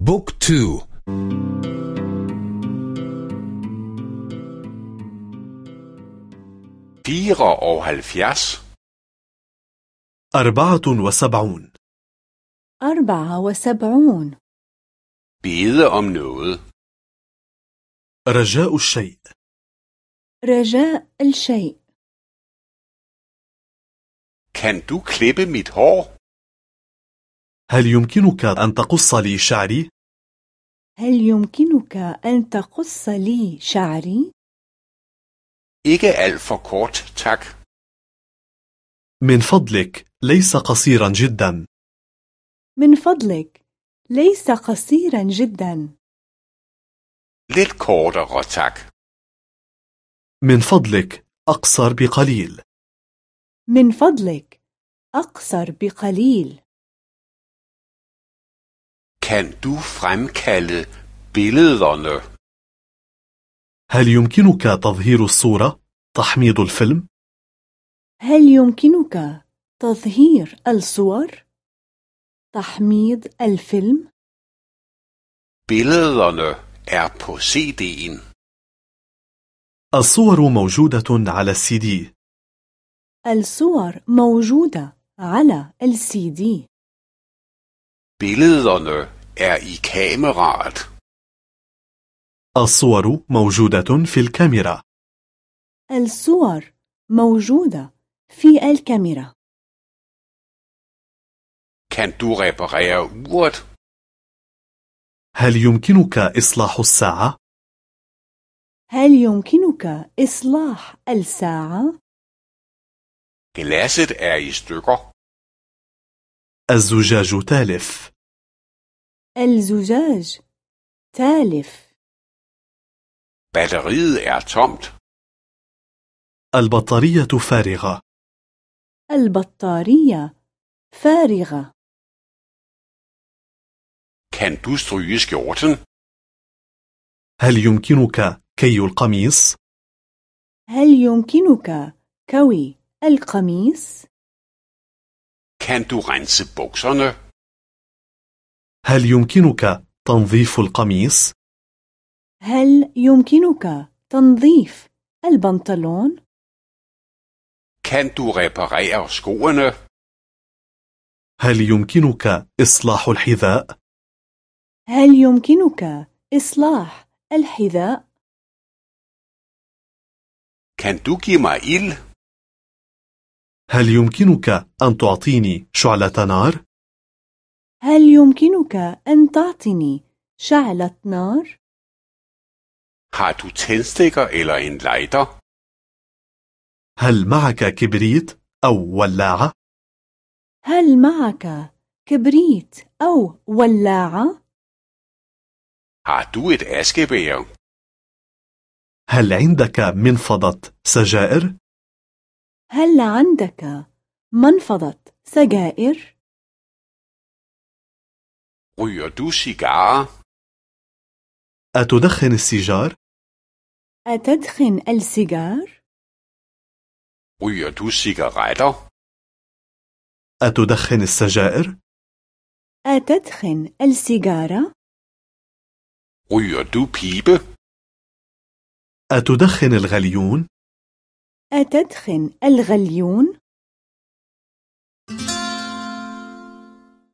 بوك تو. فيرة og halvfjerds أربعة وسبعون. أربعة وسبعون. bede om noget. رجاء الشيء. رجاء الشيء. Kan du klippe mit hår? هل يمكنك أن تقص لي شعري؟ هل يمكنك أن تقص لي شعري؟ Ikke alt for kort, tak. من فضلك ليس قصيرا جدا من فضلك ليس قصيرا جدا Lidt kortere, tak. من فضلك أقصر بقليل من فضلك أقصر بقليل Kan du fremkalde billederne? هل يمكنك تظهير الصورة؟ تحميض الفيلم؟ هل يمكنك تظهير الصور؟ تحميض الفيلم؟ Billederne er på CD'en. الصور موجودة على السي دي الصور موجودة على السي دي Billederne er i kameraet. الصور موجودة في الكاميرا الصور موجودة في الكاميرا Kan du reparere uret? هل يمكنك إصلاح الساعة؟ هل يمكنك إصلاح الساعة؟ Glasset er i stykker. الزجاج تالف الزجاج تالف Batteriet er tomt. البطارية فارغة البطارية فارغة Kan du stryge skjorten? هل يمكنك كي القميص؟ هل يمكنك كوي القميص؟ Kan du rense bukserne? هل يمكنك تنظيف القميص؟ هل يمكنك تنظيف البنطلون؟ Kan du reparere skoene? هل يمكنك إصلاح الحذاء؟ هل يمكنك إصلاح الحذاء؟ Kan du give mig ild? هل يمكنك أن تعطيني شعلة نار؟ هل يمكنك أن تعطيني شعلة نار؟ Har du tændstikker eller en lighter? هل معك كبريت أو ولاعة؟ هل معك كبريت أو ولاعة؟ Har du et askebær? هل عندك منفضة سجائر؟ هل عندك منفضة سجائر؟ Ryger du cigarer? أتدخن السيجار؟ أتدخن السيجار؟ Ryger du cigaretter? أتدخن السجائر؟ أتدخن السيجارة؟ Ryger du pibe? أتدخن الغليون؟ أتدخن الغليون؟